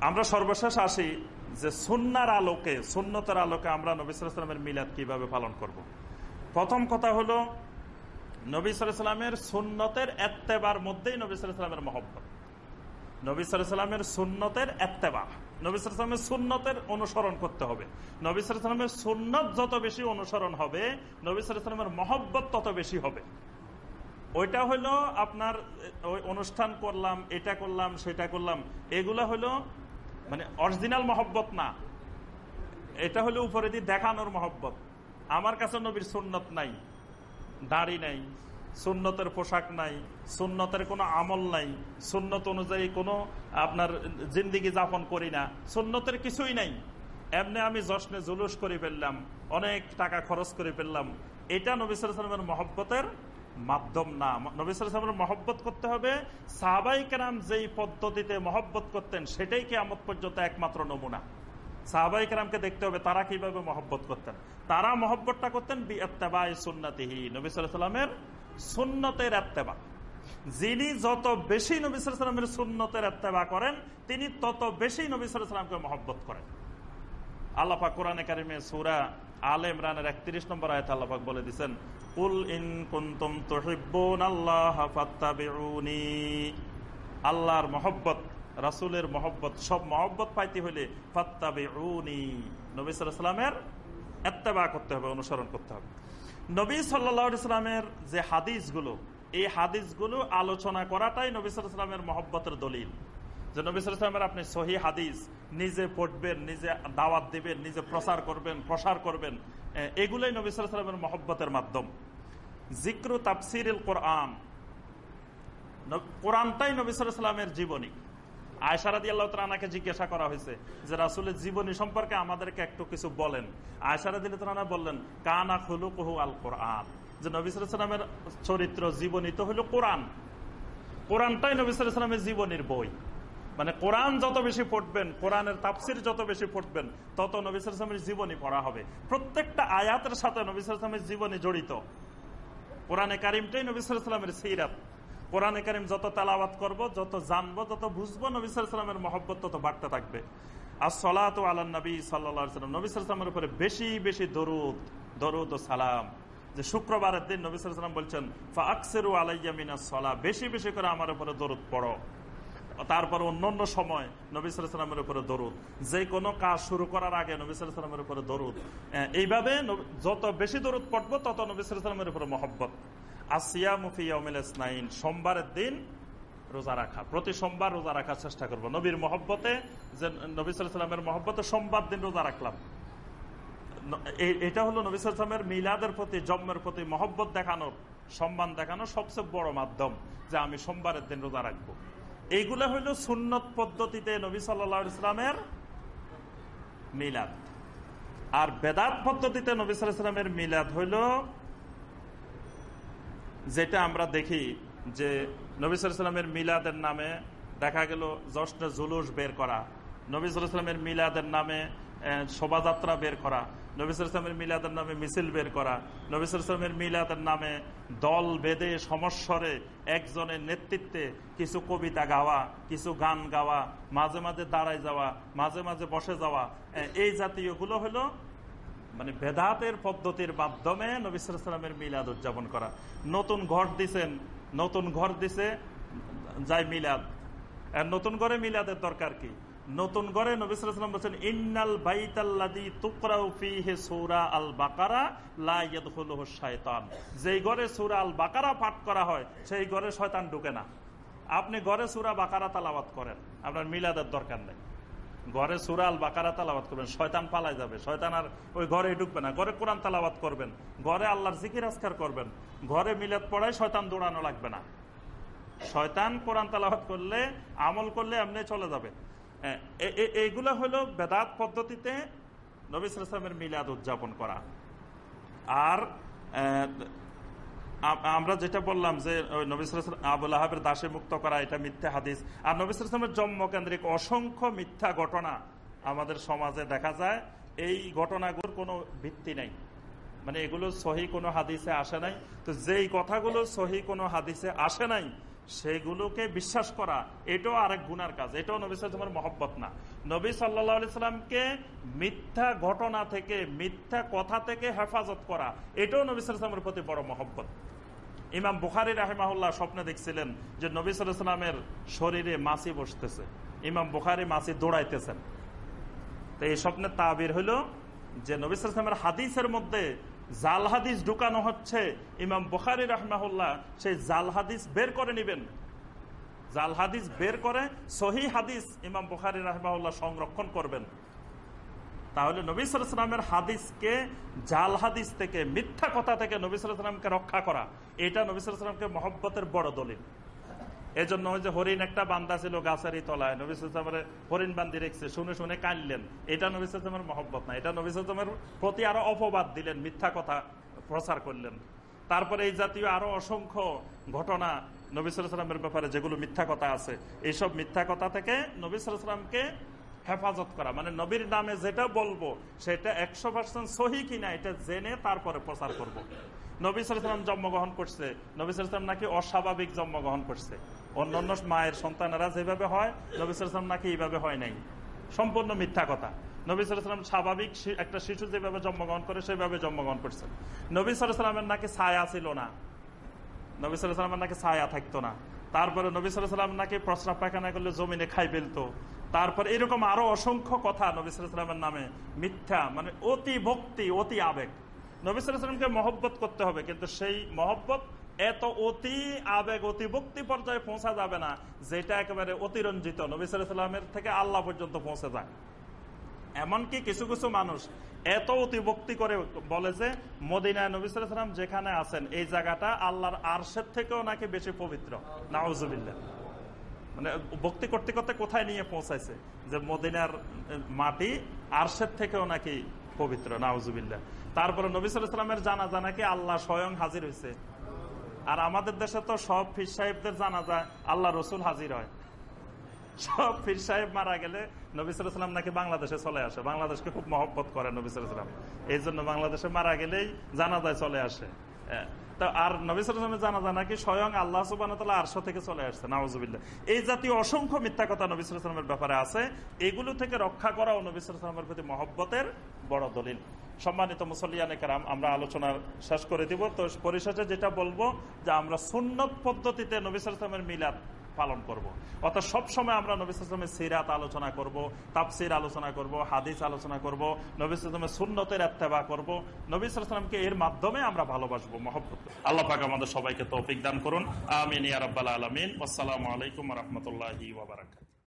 আমরা সর্বশেষ আসি যে সুন্নার আলোকে, সুন্নতের আলোকে আমরা নবী সালামের মিলাদ কীভাবে পালন করব। প্রথম কথা হলো, নবী সালামের সুন্নতের এত্তেবার মধ্যেই নবী সালামের মহব্বত। নবী সালামের সুন্নতের এত্তেবা নবী সালামের সুন্নতের অনুসরণ করতে হবে। নবী সালামের সুন্নত যত বেশি অনুসরণ হবে, নবী সালামের মহব্বত তত বেশি হবে। ওইটা হলো আপনার, ওই অনুষ্ঠান করলাম, এটা করলাম, সেটা করলাম, এগুলা হলো মানে অরিজিনাল মহব্বত না। এটা হলো উপরে দিয়ে দেখানোর মহব্বত। আমার কাছে নবীর সুন্নত নাই, দাড়ি নাই, সুন্নতের পোশাক নাই, সুন্নতের কোনো আমল নাই, সুন্নত অনুযায়ী কোনো আপনার জিন্দিগি যাপন করি না, সুন্নতের কিছুই নাই। এমনি আমি জশ্নে জুলুস করে ফেললাম, অনেক টাকা খরচ করে ফেললাম। এটা নবী সালামের মহব্বতের মাধ্যম না। নবী সালামের মহব্বত করতে হবে, সাহাবাই কেরাম যেই পদ্ধতিতে মহব্বত করতেন, সেটাই কি আমত পর্যন্ত একমাত্র নমুনা। সাহাবাই কেরামকে দেখতে হবে তারা কীভাবে মহব্বত করতেন। তারা মহব্বতটা করতেন বি এত্তেবাই সুন্নাতিহি, নবী সালামের সুন্নতের এত্তেবা যিনি যত বেশি নবী সালামের সুন্নতের এত্তেবা করেন, তিনি তত বেশি নবী সালামকে মহব্বত করেন। আল্লাপা কোরআনে কারিমে সুরা আল ইমরানের একত্রিশ নম্বর আয়ত আল্লাপাক বলে দিচ্ছেন কুল ইন কুন্তুম তোহিব্বুন আল্লাহ ফাত্তাবিউনি। আল্লাহর মহব্বত, রাসুলের মহব্বত, সব মহব্বত পাইতে হইলে ফাত্তাবিউনি। নবী সাল্লামের এত্তেবা করতে হবে, অনুসরণ করতে হবে। নবী সাল্লা ইসলামের যে হাদিসগুলো, এই হাদিসগুলো আলোচনা করাটাই নবী মহব্বতের দলিল। যে নবী আপনি সহি হাদিস নিজে পড়বেন, নিজে দাওয়াত দিবেন, নিজে প্রচার করবেন, প্রসার করবেন এগুলোই নবী সাল্লামের মহব্বতের মাধ্যম। জিক্রু তাফসির কোরআন। কোরআনটাই নবী সাল্লামের জীবনী। জিজ্ঞাসা করা হয়েছে যে জীবনী সম্পর্কে আমাদেরকে একটু কিছু বলেন। কহু আল কোরআন। যে চরিত্র জীবনী তো কোরআন। জীবনীর বই। মানে কোরআন যত বেশি পড়বেন, কোরআনের তাপসির যত বেশি পড়বেন, তত নবিসামের জীবনী পড়া হবে। প্রত্যেকটা আয়াতের সাথে নবিসামের জীবনী জড়িত। কোরআনে কারিমটাই নবিসামের সিরাত। কোরআনে কারিম যত তালাবাত করব, যত জানব, যত বুঝব নবিসামের মহব্বত তত বাড়তে থাকবে। আর সলাত আল্লাহ নবী সাল্লাম নবিসামের উপরে বেশি বেশি দরুদ দরুদ ও সালাম। যে শুক্রবারের দিন নবিসাম বলছেন আকসেরু আলাইয়া মিনা সলা বেশি বেশি করে আমার উপরে দরুদ পড়ো। তারপর অন্য অন্য সময় নবিসামের উপরে দরুদ। যে কোনো কাজ শুরু করার আগে নবিসামের উপরে দরুদ। এইভাবে যত বেশি দরুদ পড়ব, তত নবিসামের উপরে মহব্বত। আসিয়া মুফিয়াউমিল ইসনাইন। সোমবারের দিন রোজা রাখা। প্রতি সোমবার রোজা রাখার চেষ্টা করব। নবীর মহব্বতে যে নবী সালামের মহব্বতে সোমবার দিন রোজা রাখলাম। এটা হলো নবী সালামের মিলাদের প্রতি, জন্মের প্রতি মহব্বত দেখানোর, সম্মান দেখানোর সবচেয়ে বড় মাধ্যম যে আমি সোমবারের দিন রোজা রাখব। এইগুলো হইল সুন্নত পদ্ধতিতে নবী সাল্লা ইসলামের মিলাদ। আর বেদাত পদ্ধতিতে নবী সাল্লামের মিলাদ হইল যেটা আমরা দেখি যে নবী সাল্লামের মিলাদের নামে দেখা গেল জশ্ন জুলুস বের করা, নবী সাল্লামের মিলাদের নামে শোভাযাত্রা বের করা। নবিসামের মিলাদের নামে মিছিল বের করা নবিসামের মিলাদের নামে দল বেদে সমস্বরে একজনের নেতৃত্বে কিছু কবিতা গাওয়া, কিছু গান গাওয়া, মাঝে মাঝে দাঁড়ায় যাওয়া, মাঝে মাঝে বসে যাওয়া। এই জাতীয়গুলো হলো মানে বেদাতের পদ্ধতির মাধ্যমে নবিসামের মিলাদ উদযাপন করা। নতুন ঘর দিছেন, নতুন ঘর দিছে, যাই মিলাদ। নতুন ঘরে মিলাদের দরকার কি? নতুন গড়ে নবিসাম বলছেন, ইন্নাল বাইতাল্লাদি তুকরাউ ফিহে সৌরা আল বাকারা লাইয়াদুল শয়তান যেই ঘরে সৌরা আল বাকারা পাঠ করা হয়, সেই ঘরে শয়তান ঢুকে না। আপনি ঘরে সুরা বাকারা তালাবাত করেন, আপনার মিলাদের দরকার নেই। ঘরে সুরা আল বাকারা তালাবাত করবেন, শয়তান পালাই যাবে। শয়তান আর ওই ঘরে ঢুকবে না, ঘরে কোরআন তালাবাত করবেন, ঘরে আল্লাহর জিকির আজকার করবেন। ঘরে মিলাদ পড়ায় শয়তান দৌড়ানো লাগবে না। শয়তান কোরআন তালাবাত করলে, আমল করলে এমনি চলে যাবে। এইগুলো হলো বেদাত পদ্ধতিতে নবিসের মিলাদ উদযাপন করা। আর আমরা যেটা বললাম যে আবুল আহাবের দাসে মুক্ত করা, এটা মিথ্যা হাদিস। আর নবিসের জন্ম কেন্দ্রিক অসংখ্য মিথ্যা ঘটনা আমাদের সমাজে দেখা যায়। এই ঘটনাগুলোর কোনো ভিত্তি নেই। মানে এগুলো সহি কোনো হাদিসে আসে নাই। তো যেই কথাগুলো সহি কোনো হাদিসে আসে নাই সেগুলোকে বিশ্বাস করা, এটাও আরেক গুনার কাজ। এটাও নবী সাল্লামের মহব্বত না। নবী সাল্লাহ সাল্লামকে মিথ্যা ঘটনা থেকে, মিথ্যা কথা থেকে হেফাজত করা, এটাও নবী সাল্লামের প্রতি বড় মহব্বত। ইমাম বুখারি রাহেমাহুল্লাহ স্বপ্নে দেখছিলেন যে নবী সাল্লামের শরীরে মাছি বসতেছে। ইমাম বুখারি মাছি দৌড়াইতেছেন। তো এই স্বপ্নের তাবির হইল যে নবী সাল্লামের হাদিসের মধ্যে জাল হাদিস ঢুকানো হচ্ছে। ইমাম বুখারি রহমাহুল্লাহ সেই জাল হাদিস বের করে নেবেন। জাল হাদিস বের করে সহি হাদিস ইমাম বুখারি রহমাউল্লাহ সংরক্ষণ করবেন। তাহলে নবী সালামের হাদিসকে, জাল হাদিস থেকে, মিথ্যা কথা থেকে নবী সালামকে রক্ষা করা। এটা নবী সালামকে মহব্বতের বড় দলিল। এই জন্য ওই যে হরিণ একটা বান্দা ছিল গাছেরই তলায়, নবী হরিণ বান্দি রেখছে, শুনে শুনে কাঁদলেন। এটা নবী মহব্বত না, এটা নবী প্রতি আরও অপবাদ দিলেন, মিথ্যা কথা প্রচার করলেন। তারপরে এই জাতীয় আরও অসংখ্য ঘটনা নবী সালামের ব্যাপারে যেগুলো মিথ্যা কথা আছে, এইসব মিথ্যা কথা থেকে নবী সালামকে হেফাজত করা। মানে নবীর নামে যেটা বলব, সেটা একশো পার্সেন্ট সহি কিনা এটা জেনে তারপরে প্রচার করব। নবী সালাম জন্মগ্রহণ করছে, নবী সালাম নাকি অস্বাভাবিক জন্মগ্রহণ করছে। অন্যান্য মায়ের সন্তানেরা যেভাবে হয়, নবী সালাম নাকি এইভাবে হয় নাই। সম্পূর্ণ মিথ্যা কথা। নবী সালাম স্বাভাবিক একটা শিশু যেভাবে জন্মগ্রহণ করে, সেভাবে জন্মগ্রহণ করছে। নবী সালামের নাকি ছায়া ছিল না। নবী সালামের নাকি ছায়া থাকতো না। তারপরে নবী সালাম নাকি প্রস্রাব পায়খানা করলে জমিনে খাই ফেলতো। তারপর এরকম আরও অসংখ্য কথা নবী সালামের নামে। মিথ্যা মানে অতি ভক্তি, অতি আবেগ। নবী সালামকে মহব্বত করতে হবে, কিন্তু সেই মহব্বত এত অতি আবেগ, অতি ভক্তি পর্যায়ে পৌঁছা যাবে না, যেটা একেবারে অতিরঞ্জিত। নবী থেকে আল্লাহ পর্যন্ত পৌঁছে যায়। এমনকি কিছু কিছু মানুষ এত অতিভক্তি করে বলে যে, মদিনায় নবী যেখানে আছেন, এই জায়গাটা আল্লাহর আরশের থেকেও নাকি বেশি পবিত্র। নাউজুবিল্লা মানে ভক্তি করতে করতে কোথায় নিয়ে পৌঁছাইছে? যে মদিনার মাটি আরশের থেকেও নাকি পবিত্র। নাউজুবিল্লা তারপরে নবী সালামের জানা জানাকে আল্লাহ স্বয়ং হাজির হয়েছে আর আমাদের দেশে তো সব ফির সাহেবদের জানা যায় আল্লাহ রসুল হাজির হয়। সব ফির সাহেব মারা গেলে নবিসাম নাকি বাংলাদেশে চলে আসে। বাংলাদেশকে খুব মহব্বত করে নবিসাম এই জন্য বাংলাদেশে মারা গেলেই জানাজায় চলে আসে। তো আর নবিসামের জানাজা নাকি স্বয়ং আল্লাহ সুবান আরশো থেকে চলে আসছে। নওয়াজুবিল্লা এই জাতীয় অসংখ্য মিথ্যা কথা নবিসামের ব্যাপারে আছে। এগুলো থেকে রক্ষা করা ও নবিসামের প্রতি মহব্বতের বড় দলিল। সম্মানিত মুসলিয়ানে কারাম, আমরা আলোচনা শেষ করে দিব। তো পরিশেষে যেটা বলব যে আমরা সুন্নত পদ্ধতিতে নবিসামের মিলাদ পালন করব। অর্থাৎ সবসময় আমরা নবিসের সিরাত আলোচনা করব তাপসির আলোচনা করব, হাদিস আলোচনা করব নবিসের সুন্নতের এত্তেবা করব। নবিসামকে এর মাধ্যমে আমরা ভালোবাসবো, মহব্বত আল্লাহ পাক আমাদের সবাইকে তৌফিক দান করুন। আমিন ইয়ারব্বাল আলমিন। আসসালামু আলাইকুম রহমতুল্লাহ ওবরাকাত